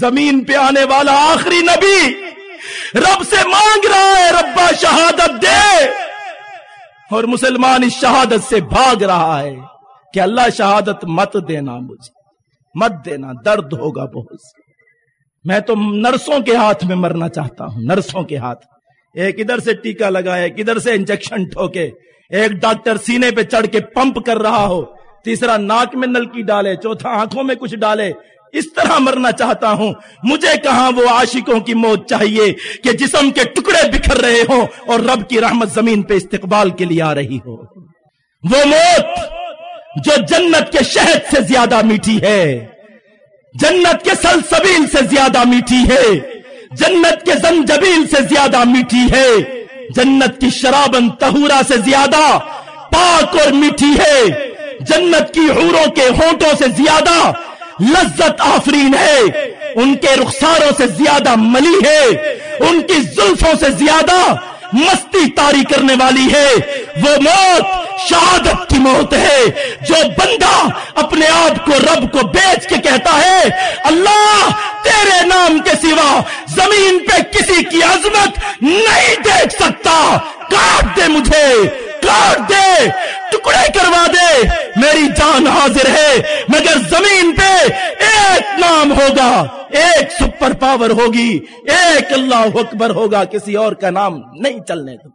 زمین پہ آنے والا آخری نبی رب سے مانگ رہا ہے، ربا شہادت دے۔ اور مسلمان اس شہادت سے بھاگ رہا ہے کہ اللہ شہادت مت دینا مجھے، مت دینا، درد ہوگا بہت۔ سے میں تو نرسوں کے ہاتھ میں مرنا چاہتا ہوں، نرسوں کے ہاتھ۔ ایک ادھر سے ٹیکا لگائے، ایک ادھر سے انجیکشن ٹھوکے۔ ایک ڈاکٹر سینے پہ چڑھ کے پمپ کر رہا ہو تیسرا ناک میں نلکی ڈالے، چوتھا آنکھوں میں کچھ ڈالے۔ اس طرح مرنا چاہتا ہوں۔ مجھے کہاں وہ عاشقوں کی موت چاہیے کہ جسم کے ٹکڑے بکھر رہے ہوں اور رب کی رحمت زمین پہ استقبال کے لیے آ رہی ہو۔ وہ موت جو جنت کے شہد سے زیادہ میٹھی ہے۔ جنت کے سلسبیل سے زیادہ میٹھی ہے۔ جنت کے زنجبیل سے زیادہ میٹھی ہے۔ جنت کی شرابن تہورا سے زیادہ پاک اور میٹھی ہے۔ جنت کی حوروں کے ہونٹوں سے زیادہ لذت آفرین ہے۔ ان کے رخساروں سے زیادہ ملی ہے۔ ان کی زلفوں سے زیادہ مستی تاری کرنے والی ہے۔ وہ موت شہادت کی موت ہے۔ جو بندہ اپنے آپ کو رب کو بیچ کے کہتا ہے، اللہ تیرے نام کے سوا زمین پہ کسی کی عظمت نہیں دیکھ سکتا۔ کاٹ دے مجھے، کاٹ دے، ٹکڑے کروا دے۔ میری جان حاضر ہے، مگر زمین پہ ایک نام ہوگا۔ ایک سپر پاور ہوگی، ایک اللہ اکبر ہوگا، کسی اور کا نام نہیں چلنے دوں۔